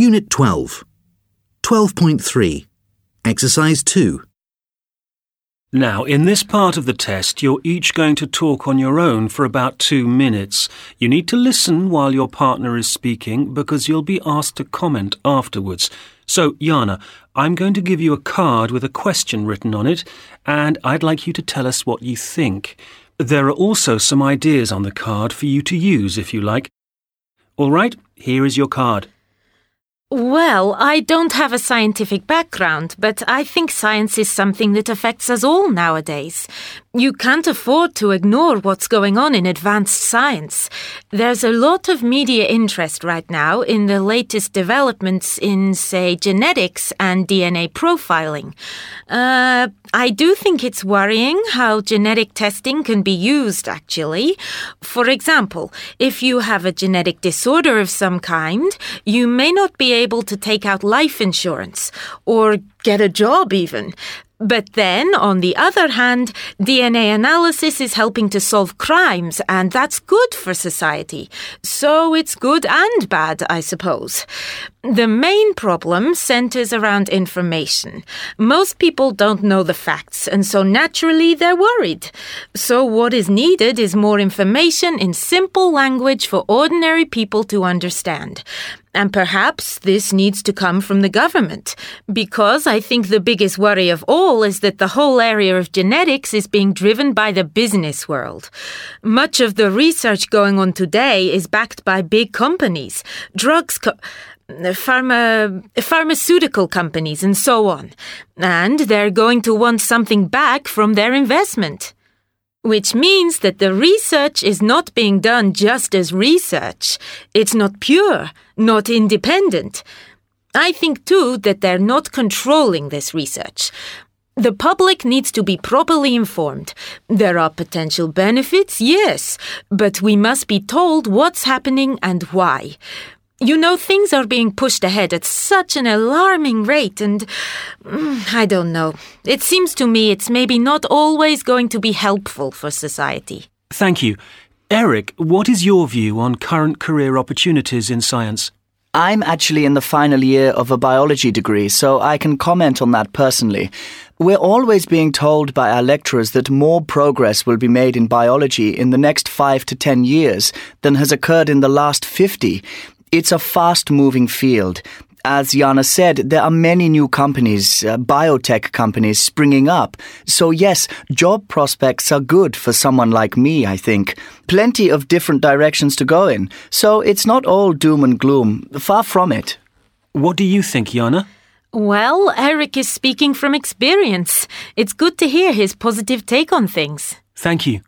Unit 12. 12.3. Exercise 2. Now, in this part of the test, you're each going to talk on your own for about two minutes. You need to listen while your partner is speaking because you'll be asked to comment afterwards. So, Jana, I'm going to give you a card with a question written on it, and I'd like you to tell us what you think. There are also some ideas on the card for you to use if you like. All right, here is your card. Well, I don't have a scientific background, but I think science is something that affects us all nowadays. You can't afford to ignore what's going on in advanced science. There's a lot of media interest right now in the latest developments in, say, genetics and DNA profiling. Uh, I do think it's worrying how genetic testing can be used, actually. For example, if you have a genetic disorder of some kind, you may not be able to take out life insurance or get a job even. But then, on the other hand, DNA analysis is helping to solve crimes, and that's good for society. So it's good and bad, I suppose. The main problem centers around information. Most people don't know the facts, and so naturally they're worried. So, what is needed is more information in simple language for ordinary people to understand. And perhaps this needs to come from the government, because I think the biggest worry of all is that the whole area of genetics is being driven by the business world. Much of the research going on today is backed by big companies, drugs. Co- pharma, pharmaceutical companies and so on. And they're going to want something back from their investment. Which means that the research is not being done just as research. It's not pure, not independent. I think too that they're not controlling this research. The public needs to be properly informed. There are potential benefits, yes, but we must be told what's happening and why. You know, things are being pushed ahead at such an alarming rate, and mm, I don't know. It seems to me it's maybe not always going to be helpful for society. Thank you. Eric, what is your view on current career opportunities in science? I'm actually in the final year of a biology degree, so I can comment on that personally. We're always being told by our lecturers that more progress will be made in biology in the next five to ten years than has occurred in the last 50. It's a fast moving field. As Jana said, there are many new companies, uh, biotech companies springing up. So, yes, job prospects are good for someone like me, I think. Plenty of different directions to go in. So, it's not all doom and gloom. Far from it. What do you think, Jana? Well, Eric is speaking from experience. It's good to hear his positive take on things. Thank you.